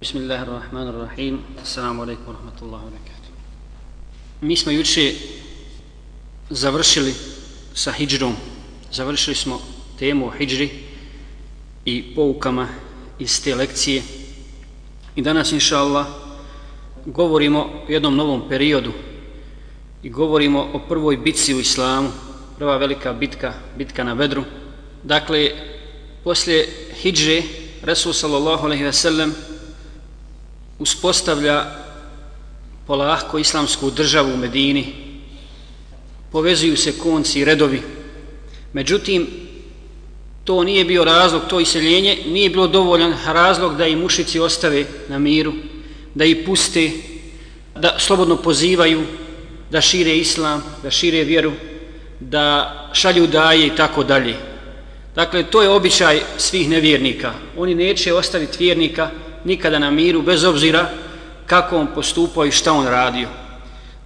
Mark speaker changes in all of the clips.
Speaker 1: Bismillahirrahmanirrahim. Assalamu السلام عليكم ورحمة الله وبركاته Mi smo juče završili sa hijđrom. Završili smo temu o hijđri i poukama iz te lekcije. I danas, inša Allah, govorimo o jednom novom periodu i govorimo o prvoj bitci u islamu, prva velika bitka, bitka na Bedru. Dakle, poslije hijđre, Resul sallallahu alaihi ve sellem uspostavlja polahko islamsku državu u Medini, povezuju se konci i redovi. Međutim, to nije bio razlog, to iseljenje nije bilo dovoljan razlog da i mušici ostave na miru, da i puste, da slobodno pozivaju, da šire islam, da šire vjeru, da šalju daje i tako dalje. Dakle, to je običaj svih nevjernika. Oni neće ostaviti vjernika nikada na miru, bez obzira kako on postupao i šta on radio.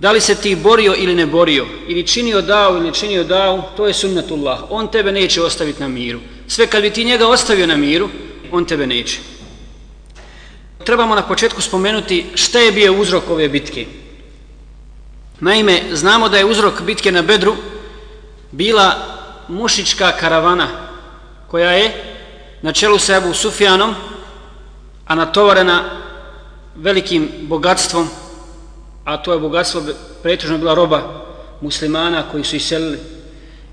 Speaker 1: Da li se ti borio ili ne borio, ili činio dao ili činio dao, to je sunnatullah. On tebe neće ostaviti na miru. Sve kad bi ti njega ostavio na miru, on tebe neće. Trebamo na početku spomenuti šta je bio uzrok ove bitke. Naime, znamo da je uzrok bitke na Bedru bila mušička karavana koja je na čelu sa Ebu Sufjanom a natovarena velikim bogatstvom, a to je bogatstvo pretežno bila roba muslimana koji su iselili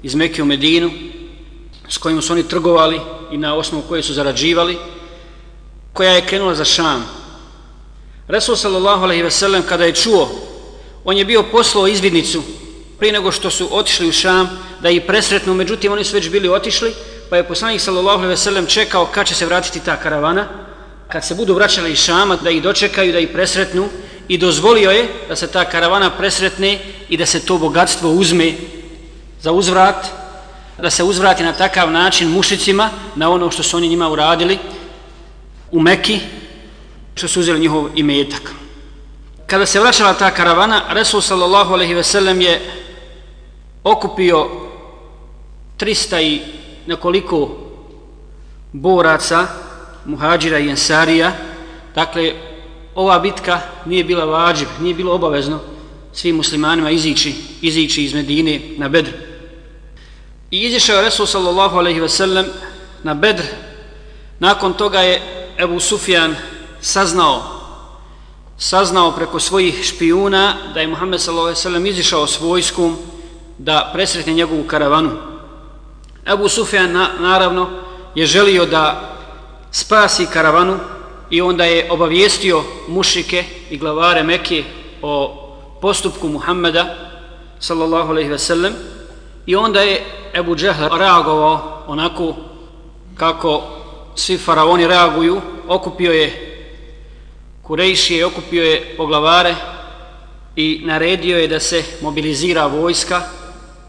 Speaker 1: iz Mekke u Medinu, s kojim su oni trgovali i na osnovu koje su zarađivali, koja je krenula za Šam. Resul sallallahu alaihi ve sellem kada je čuo, on je bio poslao izvidnicu prije nego što su otišli u Šam da ih presretnu, međutim oni su već bili otišli, pa je poslanik sallallahu alaihi ve sellem čekao kad će se vratiti ta karavana, kad se budu vraćali iz Šama, da ih dočekaju, da ih presretnu i dozvolio je da se ta karavana presretne i da se to bogatstvo uzme za uzvrat, da se uzvrati na takav način mušicima na ono što su oni njima uradili u Meki, što su uzeli njihov imetak. Kada se vraćala ta karavana, Resul sallallahu alaihi ve sellem je okupio 300 i nekoliko boraca muhađira i ensarija. Dakle, ova bitka nije bila vađib, nije bilo obavezno svim muslimanima izići, izići iz Medine na Bedr. I izišao je Resul sallallahu alaihi ve sellem na Bedr. Nakon toga je Ebu Sufjan saznao saznao preko svojih špijuna da je Muhammed sallallahu alaihi ve sellem izišao s vojskom da presretne njegovu karavanu. Ebu Sufjan na, naravno je želio da spasi karavanu i onda je obavijestio mušike i glavare Mekke o postupku Muhammeda sallallahu alejhi ve sellem i onda je Ebu Džehl reagovao onako kako svi faraoni reaguju. Okupio je Kurejšije okupio je poglavare i naredio je da se mobilizira vojska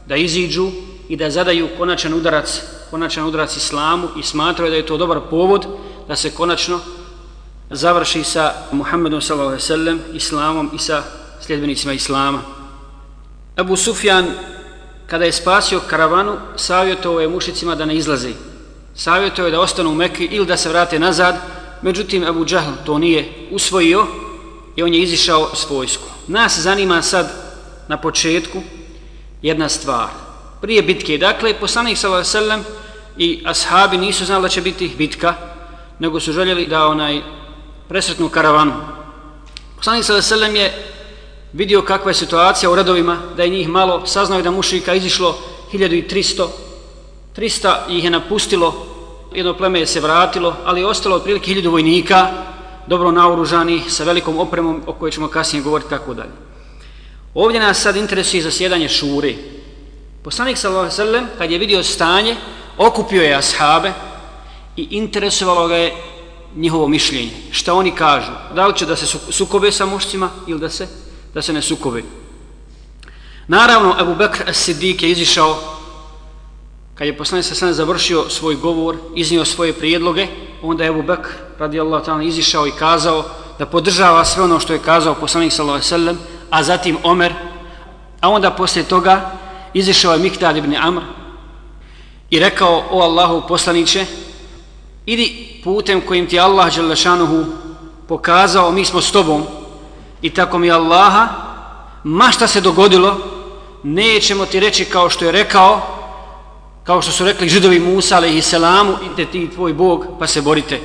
Speaker 1: da iziđu i da zadaju konačan udarac konačan udarac islamu i smatrao da je to dobar povod da se konačno završi sa Muhammedom s.a.v. islamom i sa sljedbenicima islama. Abu Sufjan, kada je spasio karavanu, savjetovao je mušicima da ne izlaze. Savjetovao je da ostanu u Mekke ili da se vrate nazad, međutim Abu Džahl to nije usvojio i on je izišao s vojsku. Nas zanima sad na početku jedna stvar. Prije bitke, dakle, poslanik s.a.v i ashabi nisu znali da će biti bitka, nego su željeli da onaj presretnu karavanu. Poslanik sallallahu alejhi je vidio kakva je situacija u redovima, da je njih malo, saznao je da mušika izišlo 1300, 300 ih je napustilo, jedno pleme je se vratilo, ali je ostalo otprilike 1000 vojnika, dobro naoružani, sa velikom opremom o kojoj ćemo kasnije govoriti tako dalje. Ovdje nas sad interesuje zasjedanje šure. Poslanik sallallahu alejhi kad je vidio stanje, okupio je ashabe i interesovalo ga je njihovo mišljenje. Šta oni kažu? Da li će da se sukobe sa mušcima ili da se, da se ne sukobe? Naravno, Abu Bakr as-Siddiq je izišao kad je poslanik sa sve završio svoj govor, iznio svoje prijedloge, onda je Abu Bakr radijallahu ta'ala izišao i kazao da podržava sve ono što je kazao poslanik sallallahu alejhi ve sellem, a zatim Omer, a onda posle toga izišao je Miktad ibn Amr i rekao o Allahu poslaniće idi putem kojim ti Allah Đelešanuhu pokazao mi smo s tobom i tako mi Allaha ma šta se dogodilo nećemo ti reći kao što je rekao kao što su rekli židovi Musa ale i selamu ide ti tvoj Bog pa se borite.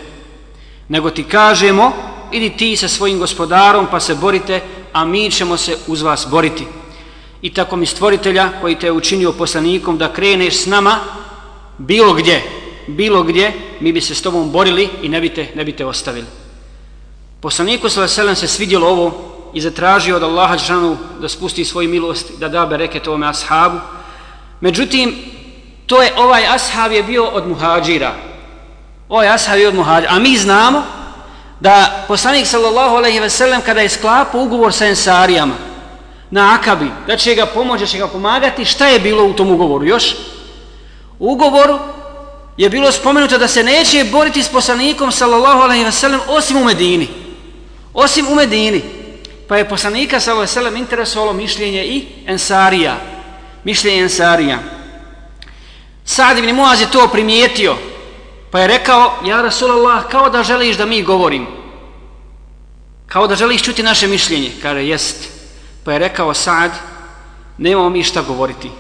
Speaker 1: Nego ti kažemo idi ti sa svojim gospodarom pa se borite a mi ćemo se uz vas boriti i tako mi stvoritelja koji te je učinio poslanikom da kreneš s nama bilo gdje. Bilo gdje mi bi se s tobom borili i ne bite, ne bite ostavili. Poslaniku s.a.v. se svidjelo ovo i zatražio od Allaha Đanu da spusti svoju milost da da bereket ovome ashabu. Međutim to je ovaj ashab je bio od muhađira. Ovaj ashab je od muhađira. A mi znamo da poslanik sallallahu alejhi ve sellem kada je sklapao ugovor sa ensarijama na Akabi, da će ga pomoći, da će ga pomagati, šta je bilo u tom ugovoru još? U ugovoru je bilo spomenuto da se neće boriti s poslanikom sallallahu alejhi ve sellem osim u Medini. Osim u Medini. Pa je poslanika sallallahu alejhi ve sellem interesovalo mišljenje i ensarija. Mišljenje ensarija. Sad ibn Muaz je to primijetio Pa je rekao, ja Rasulallah, kao da želiš da mi govorim. Kao da želiš čuti naše mišljenje. Kaže, jest. Pa je rekao Saad, nemamo mi šta govoriti.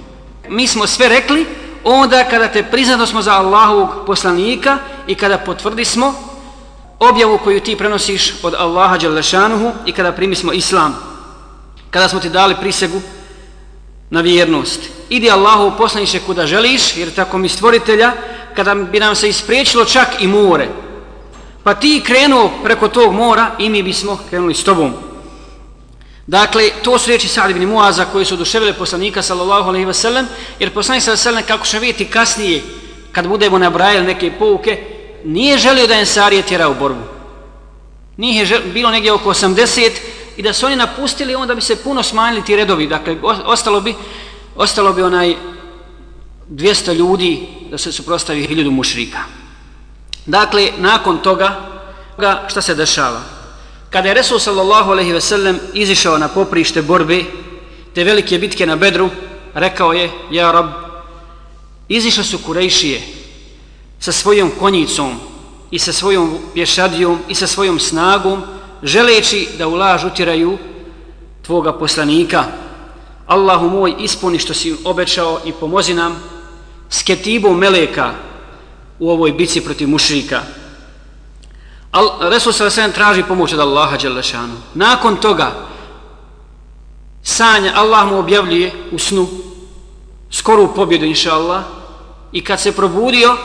Speaker 1: Mi smo sve rekli, onda kada te priznato smo za Allahovog poslanika i kada potvrdi smo objavu koju ti prenosiš od Allaha Đalešanuhu i kada primi smo Islam. Kada smo ti dali prisegu na vjernost. Idi Allahov poslaniče kuda želiš, jer tako mi stvoritelja, kada bi nam se ispriječilo čak i more, pa ti krenuo preko tog mora i mi bismo krenuli s tobom. Dakle, to su riječi Sa'd ibn Muaza koji su oduševile poslanika sallallahu alaihi wasallam, jer poslanik sallallahu alaihi wasallam, kako će vidjeti kasnije, kad budemo nabrajali neke pouke, nije želio da Ensarije tjera u borbu. Nije žel, bilo negdje oko 80 i da su oni napustili, onda bi se puno smanjili ti redovi. Dakle, ostalo bi, ostalo bi onaj 200 ljudi da se suprostavi 1000 mušrika. Dakle, nakon toga, šta se dešava? Kada je Resul sallallahu alaihi ve sellem izišao na poprište borbe, te velike bitke na Bedru, rekao je, ja rab, izišle su kurejšije sa svojom konjicom i sa svojom pješadijom i sa svojom snagom, želeći da u laž utiraju tvoga poslanika. Allahu moj, ispuni što si obećao i pomozi nam s ketibom meleka u ovoj bici protiv mušrika. Al, Resul sa sve traži pomoć od Allaha Đelešanu. Nakon toga sanja Allah mu objavljuje u snu skoru pobjedu inša Allah i kad se probudio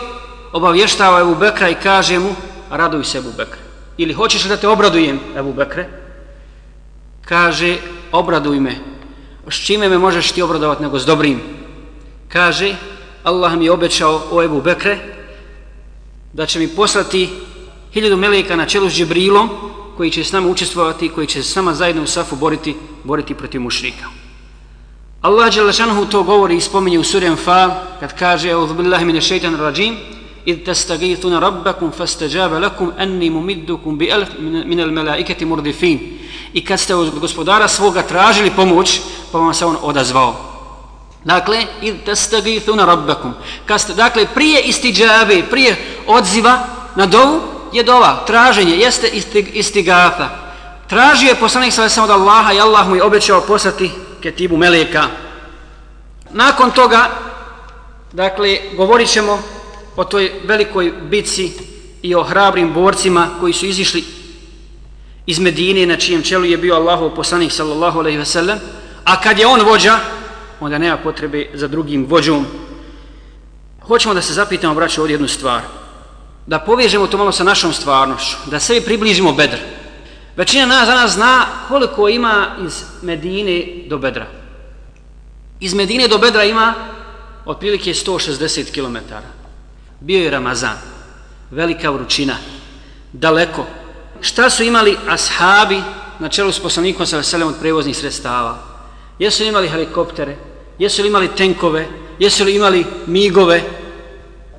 Speaker 1: obavještava Ebu Bekra i kaže mu raduj se Ebu Bekra. Ili hoćeš da te obradujem Ebu Bekre? Kaže obraduj me. S čime me možeš ti obradovati nego s dobrim? Kaže Allah mi je obećao o Ebu Bekre da će mi poslati hiljadu meleka na čelu s Džibrilom koji će s nama učestvovati, koji će s nama zajedno u Safu boriti, boriti protiv mušrika. Allah Đelešanuhu to govori i spominje u suri Anfal kad kaže Eudhu billahi mine šeitan rajim id tastagithuna rabbakum fastajaba lakum anni mumiddukum bi alf min al malaikati murdifin i kad ste od gospodara svoga tražili pomoć pa vam se on odazvao Dakle, id tastagithuna rabbakum. Kad ste, dakle, prije istiđave, prije odziva na dovu je dova, traženje, jeste istigafa. Tražio je poslanik sada samo od Allaha i Allah mu je obećao poslati ketibu meleka. Nakon toga, dakle, govorit ćemo o toj velikoj bici i o hrabrim borcima koji su izišli iz Medine na čijem čelu je bio Allahov poslanik sallallahu alejhi ve sellem, a kad je on vođa, onda nema potrebe za drugim vođom. Hoćemo da se zapitamo, braćo, ovdje jednu stvar. Da povežemo to malo sa našom stvarnošću. Da sebi približimo bedr. Većina nas danas zna koliko ima iz Medine do bedra. Iz Medine do bedra ima otprilike 160 km. Bio je Ramazan. Velika vrućina. Daleko. Šta su imali ashabi na čelu s poslanikom sa veselem od prevoznih sredstava? Jesu li imali helikoptere? Jesu li imali tenkove? Jesu li imali migove?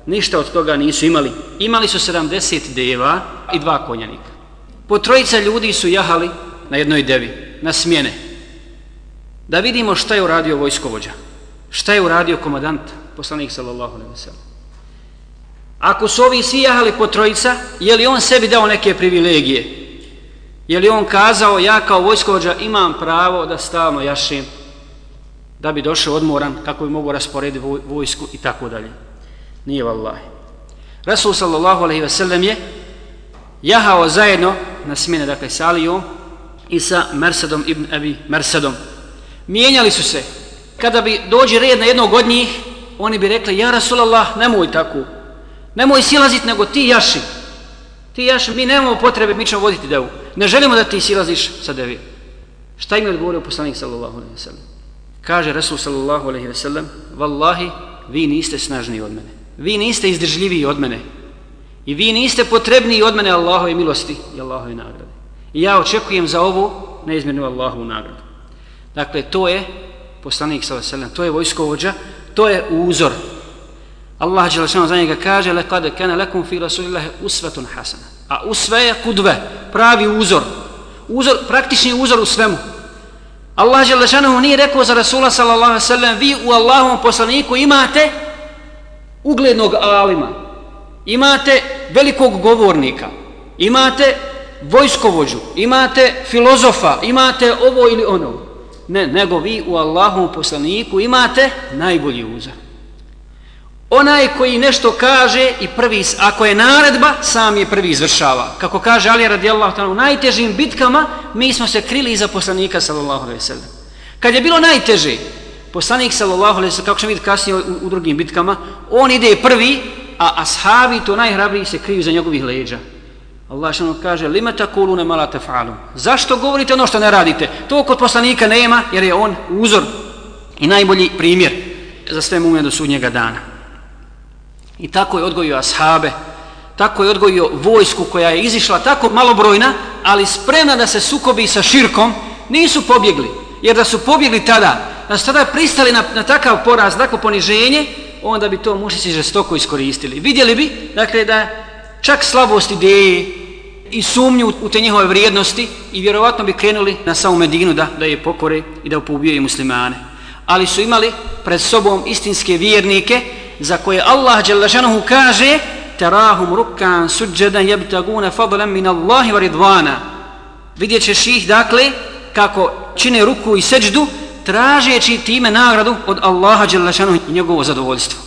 Speaker 1: Ništa od toga nisu imali. Imali su 70 deva i dva konjanika. Po trojica ljudi su jahali na jednoj devi, na smjene. Da vidimo šta je uradio vojskovođa. Šta je uradio komadant, poslanik sallallahu alaihi wa Ako su ovi svi jahali po trojica, je li on sebi dao neke privilegije? Je li on kazao, ja kao vojskovođa imam pravo da stalno jašim, da bi došao odmoran, kako bi mogu rasporediti vojsku i tako dalje. Nije vallahi. Rasul sallallahu alaihi ve sellem je jahao zajedno na smjene, dakle, sa Alijom i sa Mersedom ibn Abi Mersedom. Mijenjali su se. Kada bi dođe red na jednog od njih, oni bi rekli, ja Rasulallah, nemoj tako. Nemoj silazit, nego ti jaši. Ti jaši, mi nemamo potrebe, mi ćemo voditi devu. Ne želimo da ti silaziš sa devi. Šta im je odgovorio poslanik sallallahu alaihi ve sellem? Kaže Rasul sallallahu alaihi ve sellem, Wallahi, vi niste snažniji od mene. Vi niste izdržljiviji od mene. I vi niste potrebniji od mene Allahove milosti i Allahove nagrade. I ja očekujem za ovo neizmjernu Allahovu nagradu. Dakle, to je poslanik sallallahu alaihi to je vojskovođa, to je uzor. Allah dželle šanu za njega kaže "Laqad kana lakum fi rasulillahi uswatun hasana. A usve je kudve, pravi uzor. Uzor, praktični uzor u svemu. Allah dželle šanu nije rekao za Rasula sallallahu alejhi ve sellem: vi u Allahovom poslaniku imate uglednog alima, imate velikog govornika, imate vojskovođu, imate filozofa, imate ovo ili ono. Ne, nego vi u Allahovom poslaniku imate najbolji uzor. Onaj koji nešto kaže i prvi, ako je naredba, sam je prvi izvršava. Kako kaže Ali radijallahu ta'ala, u najtežim bitkama mi smo se krili iza poslanika sallallahu alaihi sallam. Kad je bilo najteže, poslanik sallallahu alaihi sallam, kako ćemo vidjeti kasnije u, u drugim bitkama, on ide prvi, a ashabi to najhrabriji se kriju za njegovih leđa. Allah što kaže, lima takulune mala tefalum. Zašto govorite ono što ne radite? To kod poslanika nema, jer je on uzor i najbolji primjer za sve mume do sudnjega dana. I tako je odgojio ashabe, tako je odgojio vojsku koja je izišla tako malobrojna, ali spremna da se sukobi sa širkom, nisu pobjegli. Jer da su pobjegli tada, da su tada pristali na, na takav poraz, tako poniženje, onda bi to mušici žestoko iskoristili. Vidjeli bi, dakle, da čak slabost ideje i sumnju u te njihove vrijednosti i vjerovatno bi krenuli na samu Medinu da, da je pokore i da poubijaju muslimane. Ali su imali pred sobom istinske vjernike, za koje Allah dželle kaže tarahum rukkan suđedan jebtaguna fadlan min Allahi wa ridvana. vidjet ih dakle kako čine ruku i sećdu tražeći time nagradu od Allaha Đelešanu i njegovo zadovoljstvo.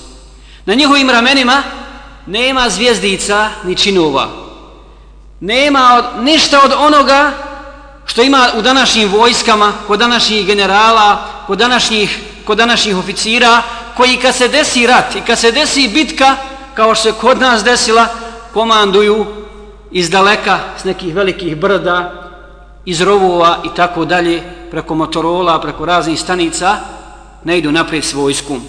Speaker 1: Na njihovim ramenima nema zvijezdica ni činova. Nema od, ništa od onoga što ima u današnjim vojskama kod današnjih generala kod današnjih kod današnjih oficira koji kad se desi rat i kad se desi bitka, kao što se kod nas desila, komanduju iz daleka s nekih velikih brda, iz rovova i tako dalje, preko motorola, preko raznih stanica, ne idu naprijed s vojskom.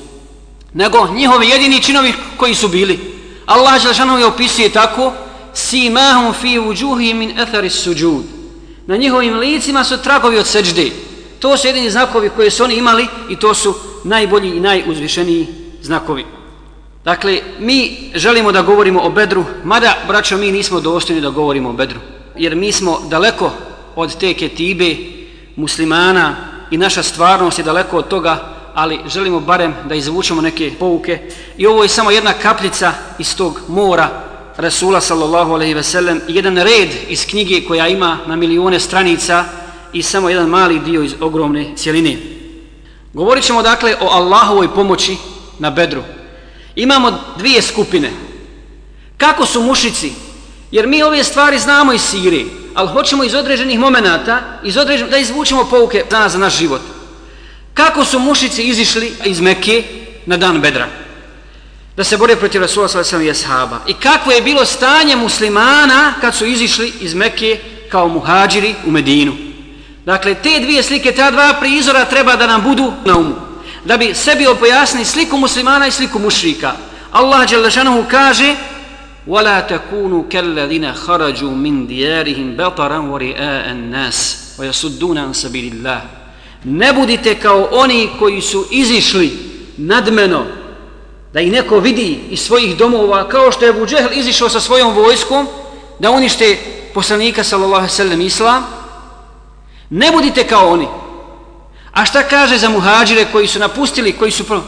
Speaker 1: Nego njihovi jedini činovi koji su bili. Allah Želešanu je opisuje tako, Simahum fi uđuhi min etharis suđud. Na njihovim licima su tragovi od seđde. To su jedini znakovi koje su oni imali i to su najbolji i najuzvišeniji znakovi. Dakle, mi želimo da govorimo o Bedru, mada, braćo, mi nismo dostojni da govorimo o Bedru, jer mi smo daleko od te ketibe muslimana i naša stvarnost je daleko od toga, ali želimo barem da izvučemo neke pouke. I ovo je samo jedna kapljica iz tog mora Rasula sallallahu alaihi ve sellem, jedan red iz knjige koja ima na milijone stranica i samo jedan mali dio iz ogromne cijeline. Govorit ćemo dakle o Allahovoj pomoći na bedru. Imamo dvije skupine. Kako su mušici? Jer mi ove stvari znamo iz Sirije, ali hoćemo iz određenih momenata iz određen, da izvučemo pouke za nas, za naš život. Kako su mušici izišli iz Mekke na dan bedra? Da se bore protiv Rasula s.a.v. i Ashaba. I kako je bilo stanje muslimana kad su izišli iz Mekke kao muhađiri u Medinu? Dakle, te dvije slike, ta dva prizora treba da nam budu na umu. Da bi sebi opojasni sliku muslimana i sliku mušrika. Allah Đelešanuhu kaže وَلَا تَكُونُوا كَلَّذِينَ خَرَجُوا مِنْ دِيَارِهِمْ بَطَرًا وَرِئَاءَ النَّاسِ وَيَسُدُّونَ عَنْ سَبِيلِ اللَّهِ Ne budite kao oni koji su izišli nadmeno da ih neko vidi iz svojih domova kao što je Abu Džehl izišao sa svojom vojskom da unište poslanika sallallahu sallam islam Ne budite kao oni. A šta kaže za muhađire koji su napustili, koji su pro...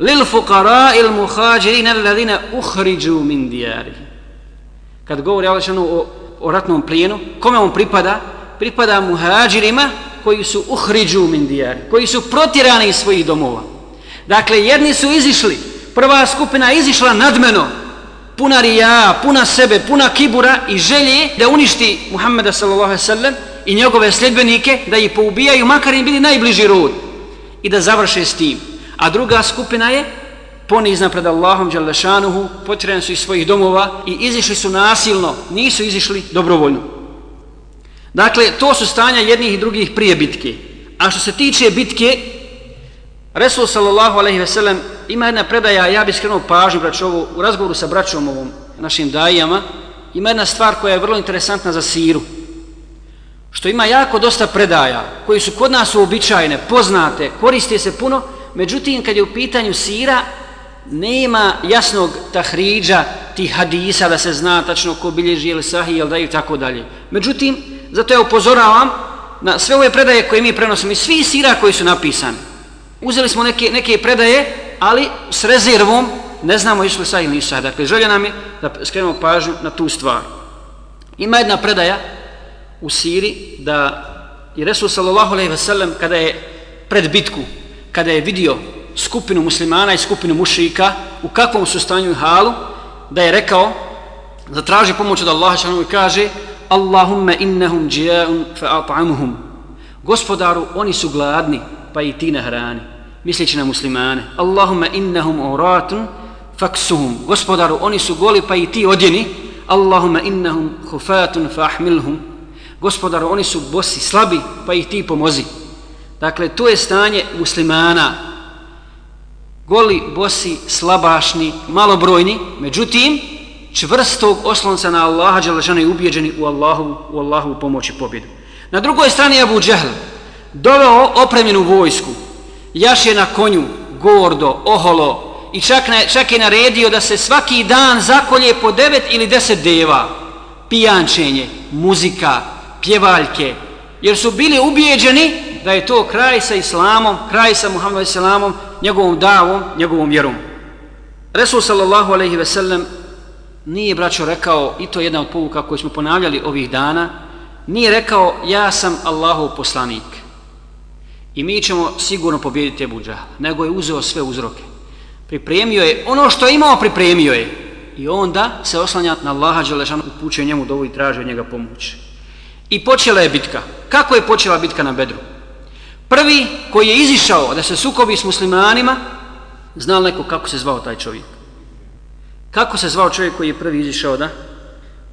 Speaker 1: Lil fuqara il muhađirin alladhina uhriđu min dijari. Kad govori Allah o o ratnom plijenu, kome on pripada? Pripada muhađirima koji su uhriđu min dijari, koji su protirani iz svojih domova. Dakle, jedni su izišli, prva skupina izišla nadmeno, puna rija, puna sebe, puna kibura i želje da uništi Muhammeda sallallahu sallam i njegove sljedbenike, da ih poubijaju, makar im bili najbliži rod i da završe s tim. A druga skupina je ponizna pred Allahom Đalešanuhu, potirani su iz svojih domova i izišli su nasilno, nisu izišli dobrovoljno. Dakle, to su stanja jednih i drugih prije bitke. A što se tiče bitke, Resul sallallahu alaihi ve sellem ima jedna predaja, ja bih skrenuo pažnju braću ovo, u razgovoru sa braćom ovom, našim dajama, ima jedna stvar koja je vrlo interesantna za siru. Što ima jako dosta predaja, koji su kod nas uobičajene, poznate, koriste se puno, međutim, kad je u pitanju sira, nema jasnog tahriđa tih hadisa da se zna tačno ko bilježi ili sahi ili da i tako dalje. Međutim, zato ja upozoravam na sve ove predaje koje mi prenosimo i svi sira koji su napisani. Uzeli smo neke, neke predaje, ali s rezervom ne znamo išli sa sahi ili nisu. Dakle, želja nam je da skrenemo pažnju na tu stvar. Ima jedna predaja u siri da je Resul sallallahu alaihi ve sellem kada je pred bitku, kada je vidio skupinu muslimana i skupinu mušika u kakvom su stanju i halu da je rekao zatraži pomoć od Allaha što i kaže Allahumma innahum džijaun fa at'amuhum. Gospodaru oni su gladni pa i ti na hrani misleći na muslimane. Allahumma innahum uratun faksuhum. Gospodaru oni su goli pa i ti odjeni. Allahumma innahum hufatun fa'ahmilhum gospodaru oni su bosi slabi pa i ti pomozi dakle to je stanje muslimana goli, bosi, slabašni, malobrojni, međutim, čvrstog oslonca na Allaha, Đalešana i ubijeđeni u Allahu, u Allahu pomoć i pobjedu. Na drugoj strani je Abu Džehl, doveo opremljenu vojsku, jaš je na konju, gordo, oholo, i čak, na, čak je naredio da se svaki dan zakolje po devet ili deset deva, pijančenje, muzika, pjevaljke, jer su bili ubijeđeni da je to kraj sa islamom, kraj sa Muhammedom islamom, njegovom davom, njegovom vjerom. Resul sallallahu alejhi ve sellem nije braćo rekao i to je jedna od povuka koju smo ponavljali ovih dana, nije rekao ja sam Allahov poslanik. I mi ćemo sigurno pobijediti Ebu Džahla, nego je uzeo sve uzroke. Pripremio je ono što je imao, pripremio je. I onda se oslanja na Allaha Đelešanu, upućuje njemu dovu i traži od njega pomoć. I počela je bitka. Kako je počela bitka na Bedru? Prvi koji je izišao da se sukobi s muslimanima, znal neko kako se zvao taj čovjek? Kako se zvao čovjek koji je prvi izišao da,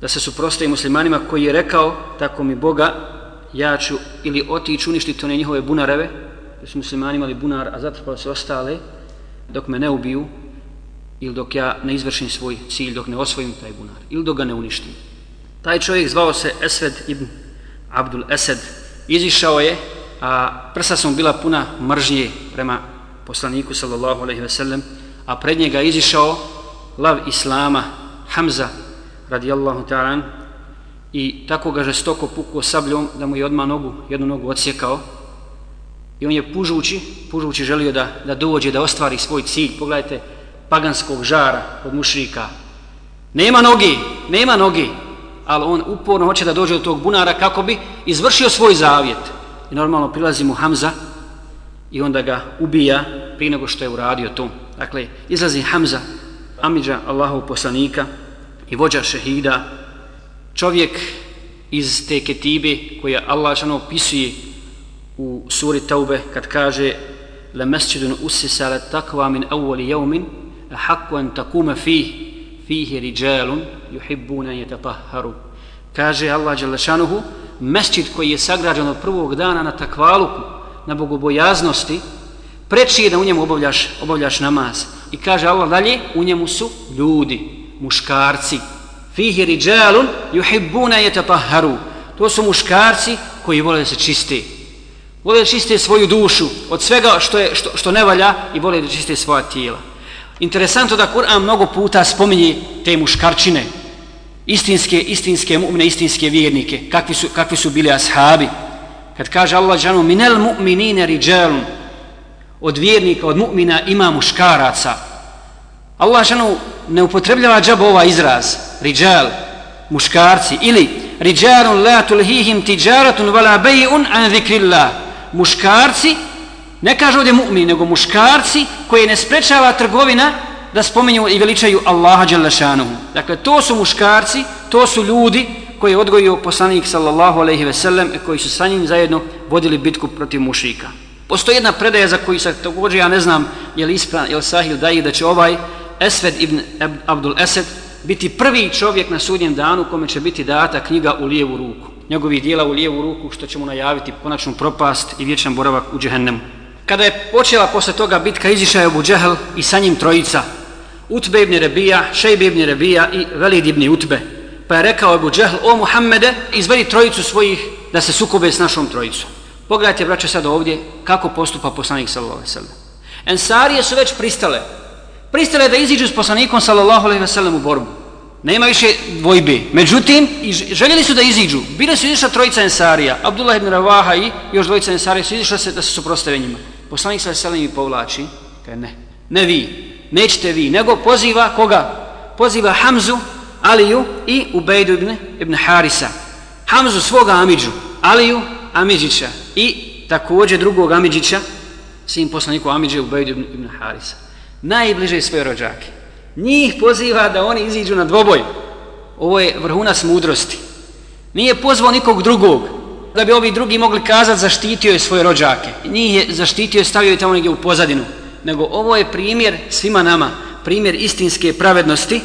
Speaker 1: da se suprostaje muslimanima, koji je rekao, tako mi Boga, ja ću ili otići uništiti one njihove bunareve, jer su muslimani imali bunar, a zatrpali se ostale, dok me ne ubiju, ili dok ja ne izvršim svoj cilj, dok ne osvojim taj bunar, ili dok ga ne uništim. Taj čovjek zvao se Esved ibn Abdul Esed, izišao je a prsa su bila puna mržnje prema poslaniku sallallahu alejhi ve sellem a pred njega izišao lav islama Hamza radijallahu ta'ala i tako ga žestoko pukao sabljom da mu je odma nogu jednu nogu odsjekao. I on je pužući pužući želio da da dođe da ostvari svoj cilj pogledajte paganskog žara od mušrika. Nema nogi nema nogi ali on uporno hoće da dođe do tog bunara kako bi izvršio svoj zavjet i normalno prilazi mu Hamza i onda ga ubija prije nego što je uradio to. Dakle, izlazi Hamza, Amidža Allahov poslanika i vođa šehida, čovjek iz te ketibe koje Allah šano opisuje u suri Taube kad kaže la mesčidun usisa la takva min awwali jevmin haqqu an taquma fih fihi rijalun yuhibbuna yatatahharu kaže Allah dželle mesčit koji je sagrađen od prvog dana na takvaluku, na bogobojaznosti, preči je da u njemu obavljaš, obavljaš namaz. I kaže Allah dalje, u njemu su ljudi, muškarci. Fihi riđalun juhibbuna je. To su muškarci koji vole da se čiste. Vole da čiste svoju dušu od svega što, je, što, što ne valja i vole da čiste svoja tijela. Interesantno da Kur'an mnogo puta spominje te muškarčine, istinske, istinske mu'mine, istinske vjernike, kakvi su, kakvi su bili ashabi. Kad kaže Allah džanu, minel mu'minine riđelun, od vjernika, od mu'mina ima muškaraca. Allah džanu ne upotrebljava džab ovaj izraz, riđel, muškarci, ili riđelun la tulhihim tiđaratun vala bejun an zikrillah. Muškarci, ne kaže ovdje mu'min, nego muškarci koji ne sprečava trgovina da spominju i veličaju Allaha Đalešanuhu. Dakle, to su muškarci, to su ljudi koji je odgojio poslanik sallallahu alaihi ve sellem i koji su sa njim zajedno vodili bitku protiv mušika. Postoji jedna predaja za koju se također ja ne znam je li ispran, je li sahil daji da će ovaj Esved ibn Abdul Esed biti prvi čovjek na sudnjem danu kome će biti data knjiga u lijevu ruku. Njegovih dijela u lijevu ruku što će mu najaviti konačnu propast i vječan boravak u džehennemu. Kada je počela posle toga bitka izišao je Abu Džehl i sa njim trojica. Utbe ibn Rebija, Šejbe ibn Rebija i Velid ibn Utbe. Pa je rekao Abu Džehl, o Muhammede, izvedi trojicu svojih da se sukobe s našom trojicom. Pogledajte, braće, sad ovdje kako postupa poslanik sallallahu alaihi sallam. Ensarije su već pristale. Pristale da iziđu s poslanikom sallallahu alaihi sallam u borbu. Nema više dvojbe. Međutim, željeli su da iziđu. Bile su izišla trojica Ensarija. Abdullah ibn Ravaha i još dvojica Ensarija su izišla se da se suprostave njima. Poslanik sa selem i povlači. kaže ne. Ne vi. Nećete vi. Nego poziva koga? Poziva Hamzu, Aliju i Ubejdu ibn, ibn Harisa. Hamzu svoga Amidžu. Aliju Amidžića i također drugog Amidžića, sin poslaniku Amidže Ubejdu ibn, ibn Harisa. Najbliže svoje rođake. Njih poziva da oni iziđu na dvoboj. Ovo je vrhunac mudrosti. Nije pozvao nikog drugog da bi ovi drugi mogli kazati zaštitio je svoje rođake. Njih je zaštitio i stavio je tamo negdje u pozadinu. Nego ovo je primjer svima nama, primjer istinske pravednosti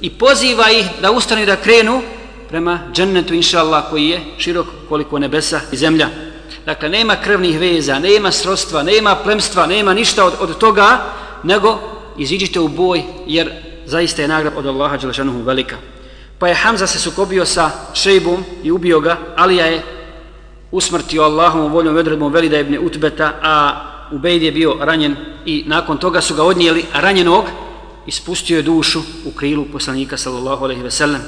Speaker 1: i poziva ih da ustanu i da krenu prema džennetu inša Allah koji je širok koliko nebesa i zemlja. Dakle, nema krvnih veza, nema srodstva, nema plemstva, nema ništa od, od toga, nego iziđite u boj jer zaista je nagrad od Allaha Đelešanuhu velika. Pa je Hamza se sukobio sa šejbom i ubio ga, Alija je usmrtio Allahom voljom odredbom Velida ibn Utbeta, a Ubejd je bio ranjen i nakon toga su ga odnijeli ranjenog i spustio je dušu u krilu poslanika sallallahu alaihi ve sellem.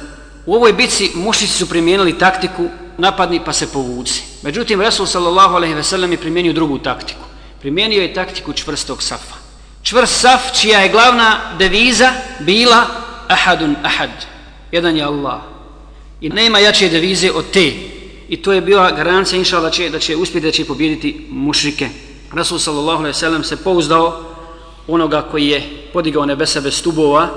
Speaker 1: U ovoj bici mušici su primijenili taktiku napadni pa se povuci. Međutim, Resul sallallahu alaihi ve sellem je primijenio drugu taktiku. Primijenio je taktiku čvrstog safa. Čvrst saf čija je glavna deviza bila ahadun ahad. Jedan je Allah. I nema jače devize od te. I to je bila garancija inša da će, da će uspjeti da će pobijediti mušrike. Rasul sallallahu alaihi sallam se pouzdao onoga koji je podigao nebesa bez stubova,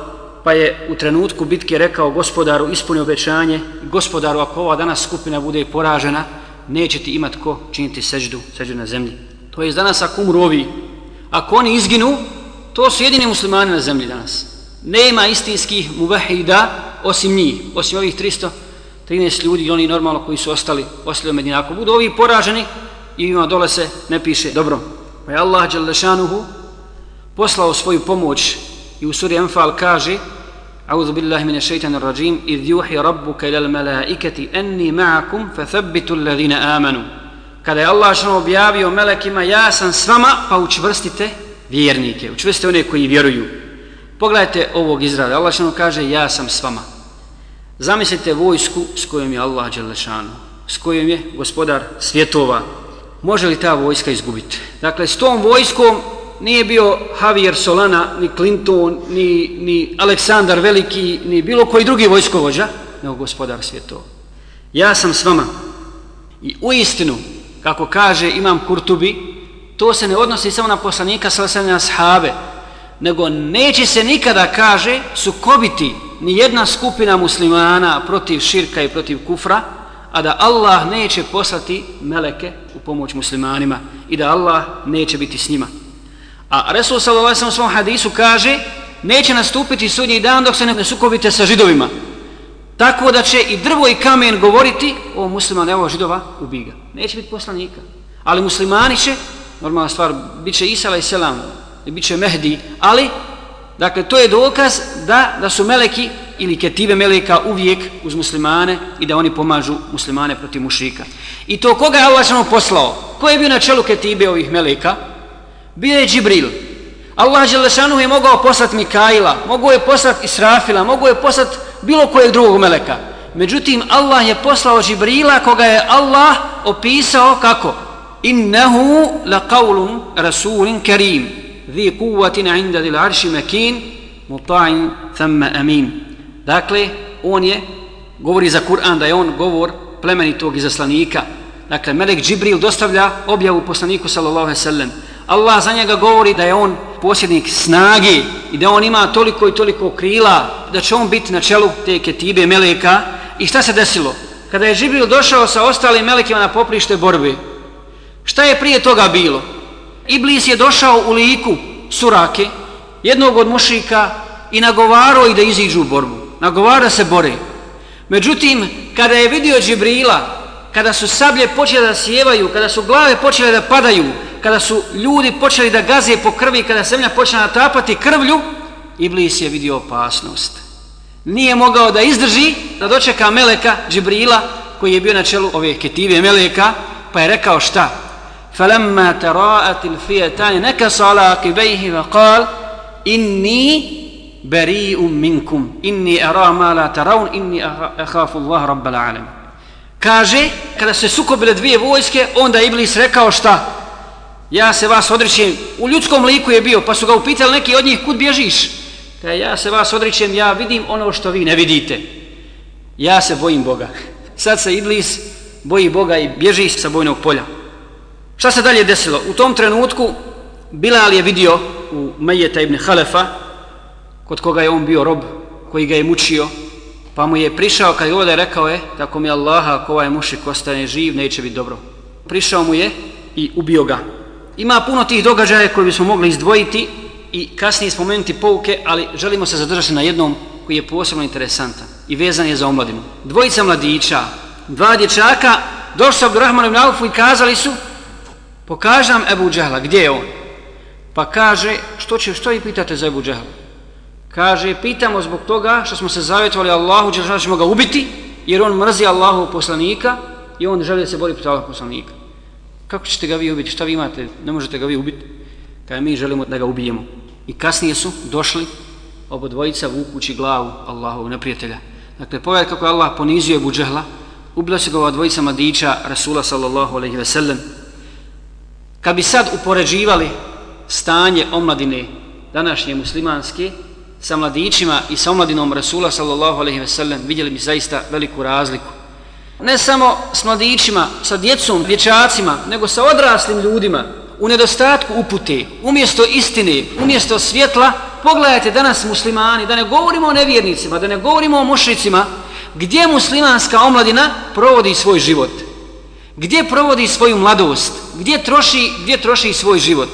Speaker 1: pa je u trenutku bitke rekao gospodaru ispuni obećanje, gospodaru ako ova danas skupina bude poražena, neće ti imat ko činiti seđdu, seđdu na zemlji. To je danas ako umru ovi, ako oni izginu, to su jedini muslimani na zemlji danas. Nema istinskih muvahida osim njih, osim ovih 13 ljudi, oni normalno koji su ostali, ostali u Medina. Ako budu ovi poraženi, i ima dole se ne piše dobro. Pa je Allah Đalešanuhu poslao svoju pomoć i u suri Anfal kaže A'udhu billahi mine shaitan rajim idh juhi rabbuka ilal malaikati enni ma'akum fa thabbitu alladhina amanu kada je Allah što objavio melekima ja sam s vama pa učvrstite vjernike učvrstite one koji vjeruju pogledajte ovog izrada Allah što kaže ja sam s vama zamislite vojsku s kojom je Allah Đelešanu s kojom je gospodar svjetova može li ta vojska izgubiti dakle s tom vojskom nije bio Javier Solana, ni Clinton, ni, ni Aleksandar Veliki, ni bilo koji drugi vojskovođa, nego gospodar svjetova. Ja sam s vama. I u istinu, kako kaže Imam Kurtubi, to se ne odnosi samo na poslanika sa na sahabe, nego neće se nikada, kaže, sukobiti ni jedna skupina muslimana protiv širka i protiv kufra, a da Allah neće poslati meleke u pomoć muslimanima i da Allah neće biti s njima. A Resul sallallahu u svom hadisu kaže neće nastupiti sudnji dan dok se ne sukobite sa židovima. Tako da će i drvo i kamen govoriti o musliman, evo židova, ubiga. Neće biti poslanika. Ali muslimani će, normalna stvar, bit će Isa i Selam, i bit će Mehdi, ali, dakle, to je dokaz da, da su meleki ili ketive meleka uvijek uz muslimane i da oni pomažu muslimane protiv mušrika. I to koga je Allah samo poslao? Ko je bio na čelu ketibe ovih meleka? Bio je Džibril. Allah Želešanu je mogao poslati Mikaila, mogao je poslati Israfila, mogao je poslati bilo kojeg drugog meleka. Međutim, Allah je poslao Džibrila koga je Allah opisao kako? Innehu la qavlun rasulin karim, ذي kuvatin inda ذي العرش مكين مطاع ثم amin. Dakle, on je govori za Kur'an da je on govor plemenitog izaslanika. Dakle, Melek Džibril dostavlja objavu poslaniku sallallahu alejhi ve sellem Allah za njega govori da je on posjednik snage i da on ima toliko i toliko krila, da će on biti na čelu te ketibe Meleka. I šta se desilo? Kada je Džibril došao sa ostalim Melekima na poprište borbe, šta je prije toga bilo? Iblis je došao u liku Surake, jednog od mušika, i nagovarao i da iziđu u borbu. Nagovara se bore. Međutim, kada je vidio Džibrila, kada su sablje počele da sjevaju, kada su glave počele da padaju, kada su ljudi počeli da gaze po krvi, kada zemlja počela natapati krvlju, Iblis je vidio opasnost. Nije mogao da izdrži, da dočeka Meleka, Džibrila, koji je bio na čelu ove ketive Meleka, pa je rekao šta? فَلَمَّا تَرَاءَتِ الْفِيَتَانِ نَكَسَ عَلَىٰ قِبَيْهِ وَقَالْ إِنِّي beri'um minkum inni ara ma la taraun inni akhafu Allah rabbal alamin kaže kada se sukobile dvije vojske onda iblis rekao šta ja se vas odričem u ljudskom liku je bio pa su ga upitali neki od njih kud bježiš kaže ja se vas odričem ja vidim ono što vi ne vidite ja se bojim Boga sad se iblis boji Boga i bježi sa bojnog polja šta se dalje desilo u tom trenutku Bilal je vidio u Mejeta ibn Halefa kod koga je on bio rob, koji ga je mučio, pa mu je prišao, kad je rekao je, tako mi Allaha, ako ovaj mušik ostane živ, neće biti dobro. Prišao mu je i ubio ga. Ima puno tih događaja koje bismo mogli izdvojiti i kasnije spomenuti pouke, ali želimo se zadržati na jednom koji je posebno interesantan i vezan je za omladinu. Dvojica mladića, dva dječaka, došli su Abdurrahmanu ibn Aufu i kazali su, pokažam Ebu Džahla, gdje je on? Pa kaže, što će, što i pitate za Ebu Džahla? Kaže, pitamo zbog toga što smo se zavjetovali Allahu, da ćemo ga ubiti, jer on mrzi Allahu poslanika i on želi da se bori protiv Allahu poslanika. Kako ćete ga vi ubiti? Šta vi imate? Ne možete ga vi ubiti. Kaže, mi želimo da ga ubijemo. I kasnije su došli obo dvojica vukući glavu Allahovog neprijatelja. Dakle, pogledaj kako je Allah ponizio Ebu Džehla, ubila se ga ova dvojica madića Rasula sallallahu alaihi ve sellem. Kad bi sad upoređivali stanje omladine današnje muslimanske, sa mladićima i sa omladinom Rasula sallallahu alaihi ve sellem vidjeli bi zaista veliku razliku. Ne samo s mladićima, sa djecom, dječacima, nego sa odraslim ljudima u nedostatku upute, umjesto istine, umjesto svjetla, pogledajte danas muslimani, da ne govorimo o nevjernicima, da ne govorimo o mušricima, gdje muslimanska omladina provodi svoj život? Gdje provodi svoju mladost? Gdje troši, gdje troši svoj život?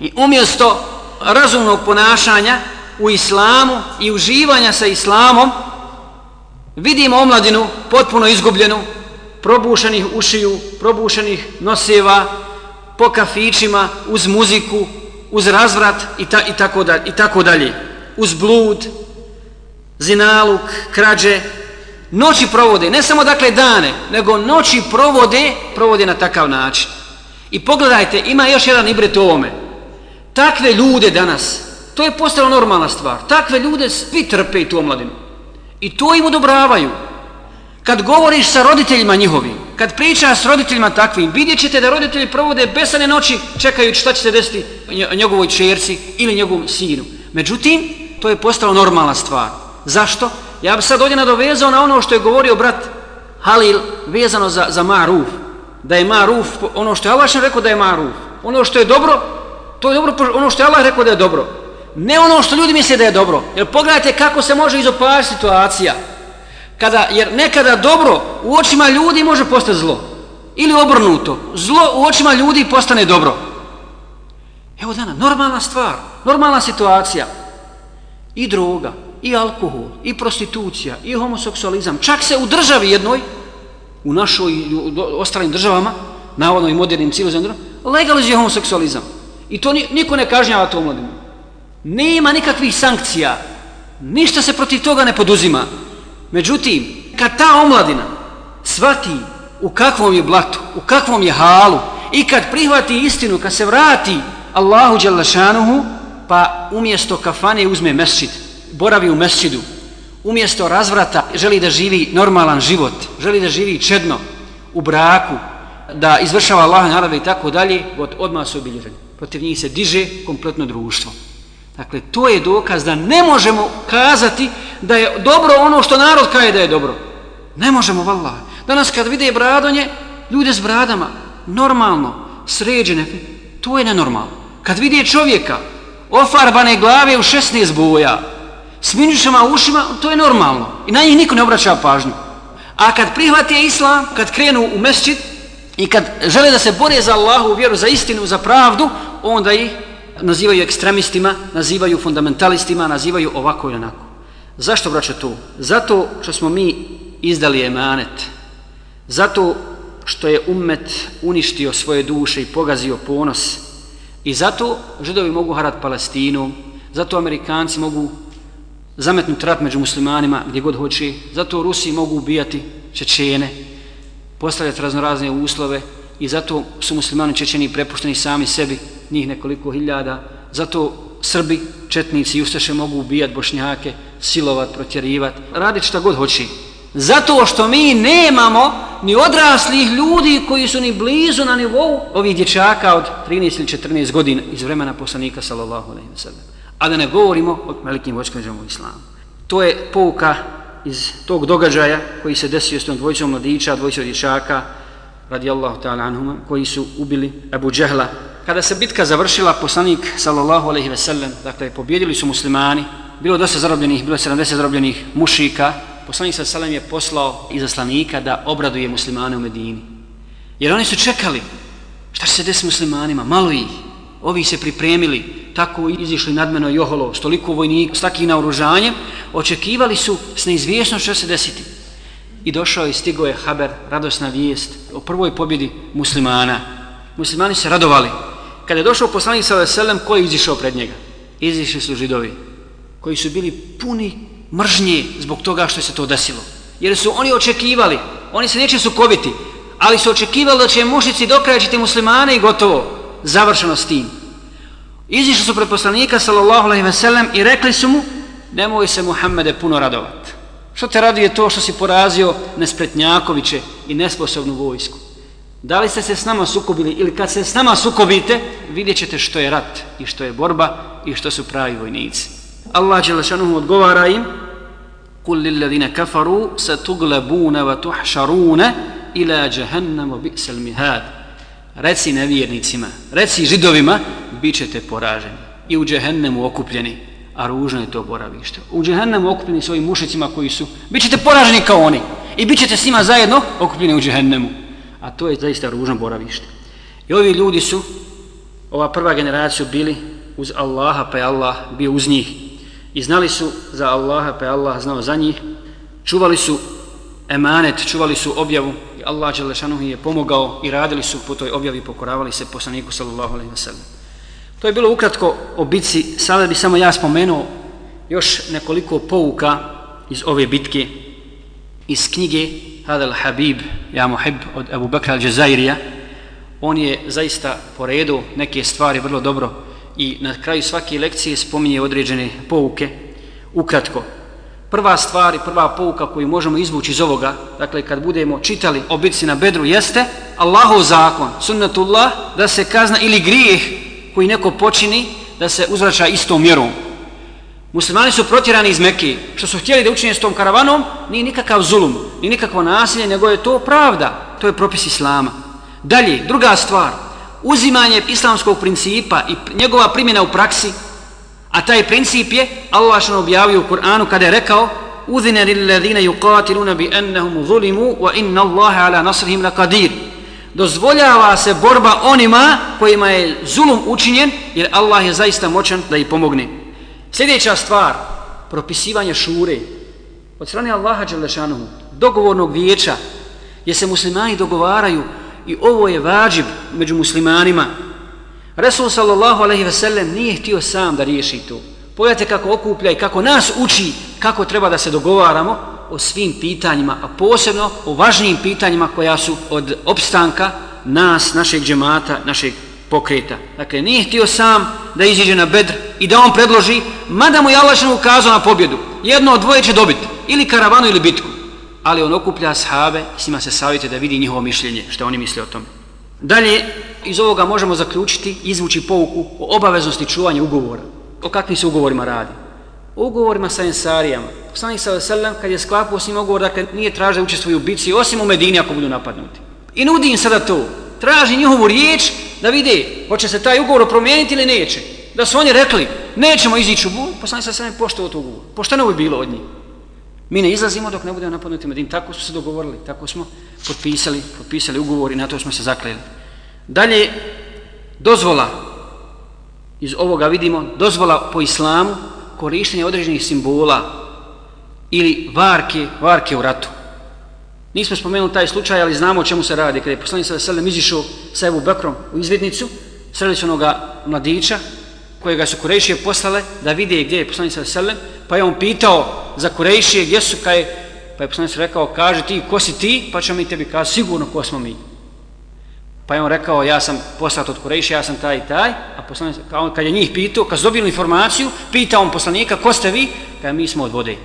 Speaker 1: I umjesto razumnog ponašanja, u islamu i uživanja sa islamom, vidimo omladinu potpuno izgubljenu, probušenih ušiju, probušenih noseva, po kafićima, uz muziku, uz razvrat i, ta, i, tako, dalje, i tako dalje, uz blud, zinaluk, krađe, noći provode, ne samo dakle dane, nego noći provode, provode na takav način. I pogledajte, ima još jedan ibret u ovome. Takve ljude danas, To je postala normalna stvar. Takve ljude svi trpe i tu omladinu. I to im odobravaju. Kad govoriš sa roditeljima njihovim, kad pričaš s roditeljima takvim, vidjet ćete da roditelji provode besane noći čekajući šta će se desiti njegovoj čerci ili njegovom sinu. Međutim, to je postala normalna stvar. Zašto? Ja bi sad ovdje nadovezao na ono što je govorio brat Halil vezano za, za Maruf. Da je Maruf, ono što je Allah rekao da je Maruf. Ono što je dobro, to je dobro, ono što je Allah rekao da je dobro ne ono što ljudi misle da je dobro. Jer pogledajte kako se može izopavati situacija. Kada, jer nekada dobro u očima ljudi može postati zlo. Ili obrnuto. Zlo u očima ljudi postane dobro. Evo dana, normalna stvar, normalna situacija. I droga, i alkohol, i prostitucija, i homoseksualizam. Čak se u državi jednoj, u našoj i ostalim državama, navodno i modernim civilizam, legalizuje homoseksualizam. I to niko ne kažnjava to mladinu. Nema nikakvih sankcija. Ništa se protiv toga ne poduzima. Međutim, kad ta omladina svati u kakvom je blatu, u kakvom je halu i kad prihvati istinu, kad se vrati Allahu Đalašanuhu, pa umjesto kafane uzme mesčid, boravi u mesčidu, umjesto razvrata želi da živi normalan život, želi da živi čedno u braku, da izvršava Allah narave i tako dalje, od, odmah su obilježeni. Protiv njih se diže kompletno društvo. Dakle, to je dokaz da ne možemo kazati da je dobro ono što narod kaje da je dobro. Ne možemo, vallah. Danas kad vide bradonje, ljude s bradama, normalno, sređene, to je nenormalno. Kad vide čovjeka, ofarbane glave u 16 boja, s minjušama ušima, to je normalno. I na njih niko ne obraća pažnju. A kad prihvate islam, kad krenu u mesčit i kad žele da se bore za Allahu vjeru, za istinu, za pravdu, onda ih nazivaju ekstremistima, nazivaju fundamentalistima, nazivaju ovako ili onako. Zašto vraća to? Zato što smo mi izdali emanet. Zato što je ummet uništio svoje duše i pogazio ponos. I zato židovi mogu harat Palestinu, zato Amerikanci mogu zametnuti rat među muslimanima gdje god hoće, zato Rusi mogu ubijati Čečene, postavljati raznorazne uslove i zato su muslimani Čečeni prepušteni sami sebi, njih nekoliko hiljada, zato Srbi, Četnici i Ustaše mogu ubijati Bošnjake, silovat, protjerivat, raditi šta god hoće. Zato što mi nemamo ni odraslih ljudi koji su ni blizu na nivou ovih dječaka od 13 ili 14 godina iz vremena poslanika sallallahu alaihi wa sallam. A da ne govorimo o velikim vočkanjama u islamu. To je pouka iz tog događaja koji se desio s tom dvojicom mladića, dvojicom dječaka, radijallahu ta'ala anhuma, koji su ubili Abu Džehla. Kada se bitka završila, poslanik sallallahu alaihi ve sellem, dakle, pobjedili su muslimani, bilo dosta zarobljenih, bilo 70 zarobljenih mušika, poslanik sa sallam je poslao izaslanika da obraduje muslimane u Medini. Jer oni su čekali šta će se desiti muslimanima, malo ih, ovi se pripremili, tako izišli nadmeno Joholo, stoliko vojnika, s takvim naoružanjem, očekivali su s neizvjesnošću što se desiti. I došao i stigo je Haber, radosna vijest o prvoj pobjedi muslimana. Muslimani se radovali. Kada je došao poslanik sa veselem, ko je izišao pred njega? Izišli su židovi, koji su bili puni mržnje zbog toga što se to desilo. Jer su oni očekivali, oni se neće sukobiti, ali su očekivali da će mušici dokrajati muslimane i gotovo, završeno s tim. Izišli su pred poslanika sallallahu alejhi ve sellem i rekli su mu nemoj se Muhammede puno radovat. Što te raduje to što si porazio nespretnjakoviće i nesposobnu vojsku? Da li ste se s nama sukobili ili kad se s nama sukobite, vidjet ćete što je rat i što je borba i što su pravi vojnici. Allah Đelešanuhu odgovara im Kul lilladine kafaru sa tuglebune va tuhšarune ila jahannama bi'sal mihad Reci nevjernicima, reci židovima, bit ćete poraženi i u džehennemu okupljeni, a ružno je to boravište. U džehennemu okupljeni svojim mušicima koji su, bit ćete poraženi kao oni i bit ćete s njima zajedno okupljeni u džehennemu. A to je zaista ružno boravište. I ovi ljudi su, ova prva generacija bili uz Allaha, pa je Allah bio uz njih i znali su za Allaha, pa je Allah znao za njih, čuvali su emanet, čuvali su objavu Allah Đelešanuhi je pomogao i radili su po toj objavi, pokoravali se poslaniku sallallahu alaihi wasallam. To je bilo ukratko o bitci, sada bi samo ja spomenuo još nekoliko pouka iz ove bitke, iz knjige Hadal Habib, ja muhib, od Abu Bakra al-Jazairija. On je zaista poredu neke stvari vrlo dobro i na kraju svake lekcije spominje određene pouke ukratko. Prva stvar i prva pouka koju možemo izvući iz ovoga, dakle kad budemo čitali o bitci na bedru, jeste Allahov zakon, sunnatullah, da se kazna ili grijeh koji neko počini, da se uzvraća istom mjerom. Muslimani su protjerani iz Mekke, što su htjeli da učine s tom karavanom, nije nikakav zulum, ni nikakvo nasilje, nego je to pravda, to je propis Islama. Dalje, druga stvar, uzimanje islamskog principa i njegova primjena u praksi, a taj princip je Allah što objavio u Kur'anu kada je rekao Udhine lillazine yuqatiluna bi ennehum zulimu wa inna Allahe ala nasrihim laqadir. Dozvoljava se borba onima kojima je zulum učinjen jer Allah je zaista moćan da ih pomogne. Sljedeća stvar, propisivanje šure od strane Allaha Đelešanuhu, dogovornog vijeća, gdje se muslimani dogovaraju i ovo je vađib među muslimanima. Resul sallallahu alaihi ve sellem nije htio sam da riješi to. Pogledajte kako okuplja i kako nas uči kako treba da se dogovaramo o svim pitanjima, a posebno o važnijim pitanjima koja su od opstanka nas, našeg džemata, našeg pokreta. Dakle, nije htio sam da iziđe na bedr i da on predloži, mada mu je Allah ukazao na pobjedu. Jedno od dvoje će dobiti, ili karavanu ili bitku ali on okuplja sahabe i s njima se savjeti da vidi njihovo mišljenje, što oni misle o tome. Dalje, iz ovoga možemo zaključiti, izvući pouku o obaveznosti čuvanja ugovora. O kakvim se ugovorima radi? O ugovorima sa ensarijama, poslanik sa veselem, kad je sklapao s njim ugovor, dakle, nije tražio da učestvuju u bici, osim u Medini ako budu napadnuti. I nudi im sada to. Traži njihovu riječ da vide, hoće se taj ugovor promijeniti ili neće. Da su oni rekli, nećemo izići u bun, poslanik sa veselem poštovao to ugovor. Pošteno bi bilo od njih. Mi ne izlazimo dok ne budemo napadnuti Medin. Tako su se dogovorili, tako smo potpisali, potpisali ugovor i na to smo se zakleli. Dalje, dozvola, iz ovoga vidimo, dozvola po islamu, korištenje određenih simbola ili varke, varke u ratu. Nismo spomenuli taj slučaj, ali znamo o čemu se radi. Kada je poslanik sa veselem izišao sa Ebu Bekrom u izvidnicu, sreli su onoga mladića, kojega su Kurejšije poslale da vide gdje je poslanik sa veselem, pa je on pitao za Kurejšije gdje su, kaj, pa je poslanik rekao, kaže ti, ko si ti, pa ćemo mi tebi kazi, sigurno ko smo mi. Pa je on rekao, ja sam poslat od Kurejša, ja sam taj i taj, a poslanik, kad je njih pitao, kad su dobili informaciju, pitao on poslanika, ko ste vi, Pa mi smo od vode.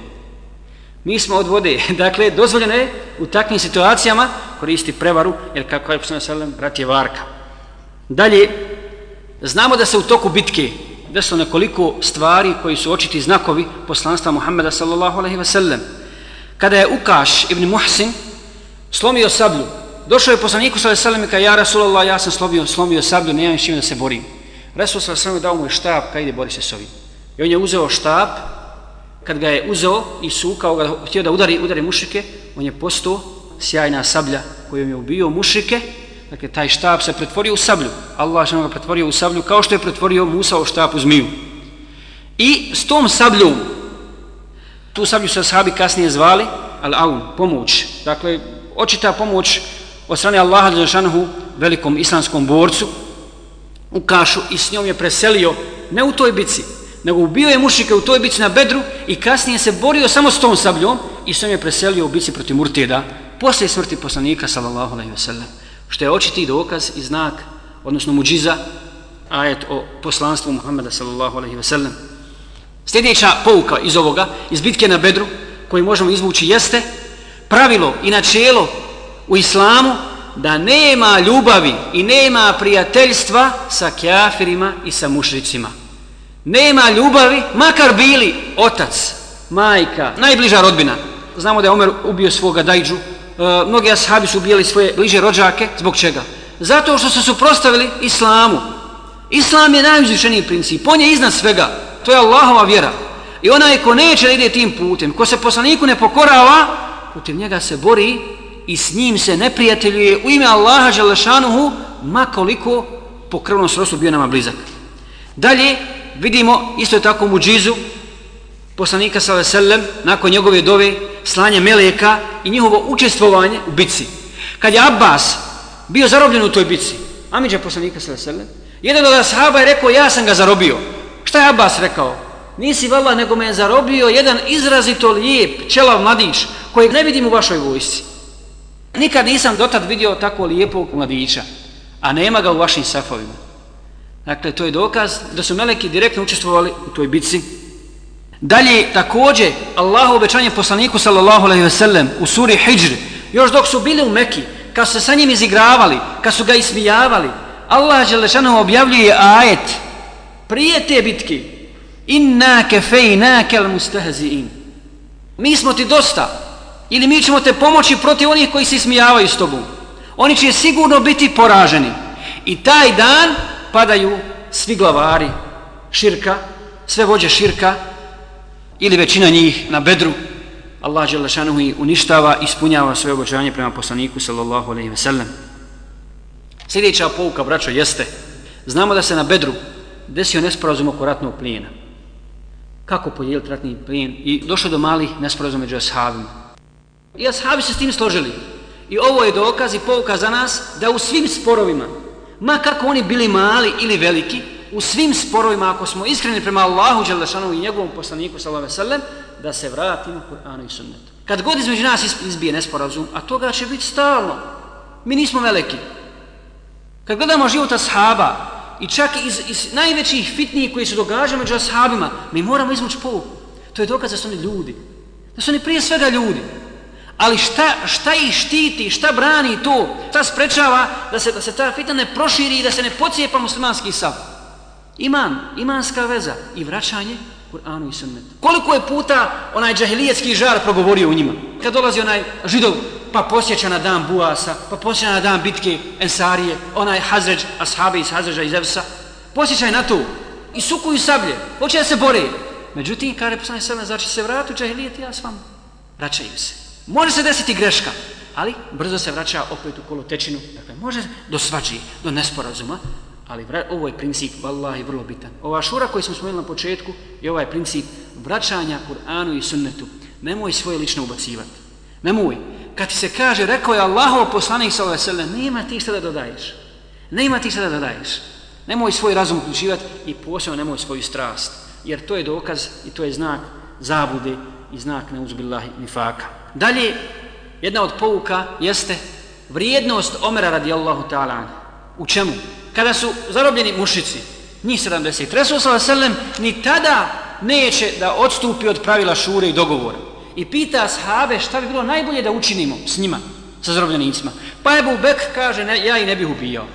Speaker 1: Mi smo od vode. Dakle, dozvoljeno je u takvim situacijama koristi prevaru, jer kako je poslanik sallam, brat je varka. Dalje, znamo da se u toku bitke desilo nekoliko stvari koji su očiti znakovi poslanstva Muhammeda sallallahu alaihi ve sellem. Kada je Ukaš ibn Muhsin slomio sablju, došao je poslaniku sa alaihi i kao ja Rasulallah, ja sam slomio, slomio sablju, nemam s da se borim. Rasul sa alaihi dao mu je štab, kaj ide bori se s ovim. I on je uzeo štab, kad ga je uzeo i sukao ga, htio da udari, udari mušike, on je postao sjajna sablja kojom je ubio mušike, dakle taj štab se pretvorio u sablju. Allah je ga pretvorio u sablju kao što je pretvorio Musa u štab u zmiju. I s tom sabljom, tu sablju su sahabi kasnije zvali, al-aun, pomoć. Dakle, očita pomoć od strane Allaha Đelešanohu velikom islamskom borcu u kašu i s njom je preselio ne u toj bici, nego ubio je mušike u toj bici na bedru i kasnije se borio samo s tom sabljom i s njom je preselio u bici protiv Murtida posle smrti poslanika sallallahu alaihi ve sellem što je očiti dokaz i znak odnosno muđiza ajet o poslanstvu Muhammeda sallallahu alaihi ve sellem sljedeća pouka iz ovoga iz bitke na bedru koju možemo izvući jeste pravilo i načelo u islamu da nema ljubavi i nema prijateljstva sa kjafirima i sa mušricima nema ljubavi, makar bili otac, majka, najbliža rodbina. Znamo da je Omer ubio svoga dajđu, e, mnogi ashabi su ubijali svoje bliže rođake, zbog čega? Zato što su suprostavili islamu. Islam je najuzvišeniji princip, on je iznad svega, to je Allahova vjera. I onaj ko neće da ide tim putem, ko se poslaniku ne pokorava, putem njega se bori i s njim se neprijateljuje u ime Allaha Želešanuhu, makoliko po krvnom bio nama blizak. Dalje, vidimo isto tako muđizu poslanika sa veselem nakon njegove dove slanje meleka i njihovo učestvovanje u bici. Kad je Abbas bio zarobljen u toj bici, Amidža poslanika sa veselem, jedan od ashaba je rekao ja sam ga zarobio. Šta je Abbas rekao? Nisi vala nego me je zarobio jedan izrazito lijep čelav mladić kojeg ne vidim u vašoj vojsci. Nikad nisam dotad vidio tako lijepog mladića, a nema ga u vašim safovima. Dakle, to je dokaz da su meleki direktno učestvovali u toj bitci. Dalje, također, Allah obećanje poslaniku, sallallahu alaihi ve sellem, u suri Hijr, još dok su bili u Meki, kad su se sa njim izigravali, kad su ga ismijavali, Allah Đelešanu objavljuje ajet prije te bitke, inna kefejna kel mustahzi'in. Mi smo ti dosta, ili mi ćemo te pomoći protiv onih koji se ismijavaju s tobom. Oni će sigurno biti poraženi. I taj dan padaju svi glavari širka, sve vođe širka ili većina njih na bedru. Allah Đelešanuhu i uništava, ispunjava svoje obočanje prema poslaniku sallallahu alaihi ve sellem. Sljedeća pouka, braćo, jeste znamo da se na bedru desio nesporazum oko ratnog plijena. Kako podijeliti ratni plijen? I došlo do malih nesporazuma među ashabima. I ashabi se s tim složili. I ovo je dokaz i pouka za nas da u svim sporovima ma kako oni bili mali ili veliki, u svim sporovima, ako smo iskreni prema Allahu Đelešanu i njegovom poslaniku, sallallahu sallam, da se vratimo Kur'anu i sunnetu. Kad god između nas izbije nesporazum, a toga će biti stalno, mi nismo veliki. Kad gledamo život ashaba, i čak iz, iz najvećih fitnijih koji se događaju među ashabima, mi moramo izvući pouku. To je dokaz da su oni ljudi. Da su oni prije svega ljudi. Ali šta, šta ih štiti, šta brani to, šta sprečava da se, da se ta fitna ne proširi i da se ne pocijepa muslimanski sav? Iman, imanska veza i vraćanje Kur'anu i sunnetu. Koliko je puta onaj džahilijetski žar progovorio u njima? Kad dolazi onaj židov, pa posjeća na dan Buasa, pa posjeća na dan bitke Ensarije, onaj Hazređ, ashabi iz Hazređa iz Evsa, posjećaj na to. I sukuju sablje, hoće da se bore. Međutim, kaže poslani sebe, znači se vratu džahilijet, ja s vama. Vraćaju se. Može se desiti greška, ali brzo se vraća opet u kolotečinu. Dakle, može do svađi, do nesporazuma, ali vra, ovo je princip, vallahi, vrlo bitan. Ova šura koju smo spomenuli na početku je ovaj princip vraćanja Kur'anu i sunnetu. Nemoj svoje lično ubacivati. Nemoj. Kad ti se kaže, rekao je Allahov poslanik sa ove sele, nema ti šta da dodaješ. Nema ti šta da dodaješ. Nemoj svoj razum uključivati i posebno nemoj svoju strast. Jer to je dokaz i to je znak zabude i znak neuzbillahi nifaka. Dalje, jedna od pouka jeste vrijednost Omera radijallahu ta'ala. U čemu? Kada su zarobljeni mušici, njih 70, Resul s.a.v. ni tada neće da odstupi od pravila šure i dogovora. I pita sahabe šta bi bilo najbolje da učinimo s njima, sa zarobljenicima. Pa Ebu Bek kaže, ne, ja ih ne bih ubijao.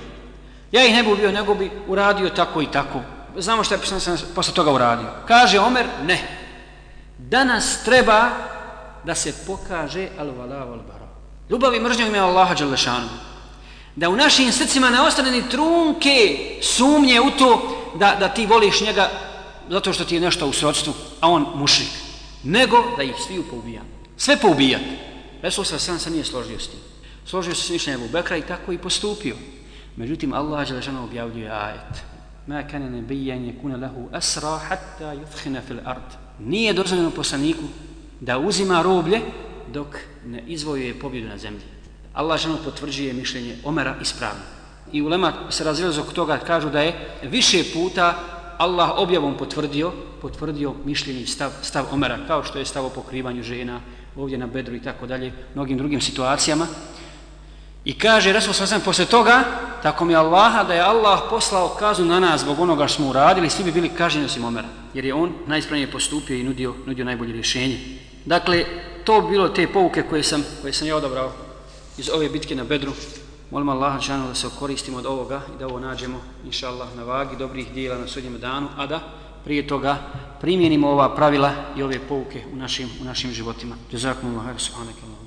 Speaker 1: Ja ih ne bih ubio, nego bi uradio tako i tako. Znamo što je sam posle toga uradio. Kaže Omer, ne. Danas treba da se pokaže al-vala wal-bara. Ljubav i mržnja ime Allaha Đalešanu. Da u našim srcima ne ostane ni trunke sumnje u to da, da ti voliš njega zato što ti je nešto u srodstvu, a on mušik. Nego da ih svi poubija. Sve poubijati. Resul sa sam se nije složio s tim. Složio se s mišljenjem u Bekra i tako i postupio. Međutim, Allah Đalešanu objavljuje ajet. Ma kane nebijan je kune lehu asra hatta yuthhina fil ard. Nije dozvoljeno poslaniku da uzima roblje dok ne izvojuje pobjedu na zemlji. Allah žena potvrđuje mišljenje Omera ispravno. I ulema se razilaze oko toga kažu da je više puta Allah objavom potvrdio potvrdio mišljenje stav, stav Omera kao što je stav o pokrivanju žena ovdje na bedru i tako dalje mnogim drugim situacijama i kaže Resul Sasem posle toga tako mi Allaha da je Allah poslao kaznu na nas zbog onoga što smo uradili svi bi bili kažnjeni osim Omera jer je on najispravnije postupio i nudio, nudio najbolje rješenje dakle to bilo te pouke koje sam, koje sam ja odabrao iz ove bitke na Bedru. Molim Allaha čanu da se koristimo od ovoga i da ovo nađemo, inša Allah, na vagi dobrih dijela na sudnjem danu, a da prije toga primjenimo ova pravila i ove pouke u našim, u našim životima. Jazakum subhanakallahu.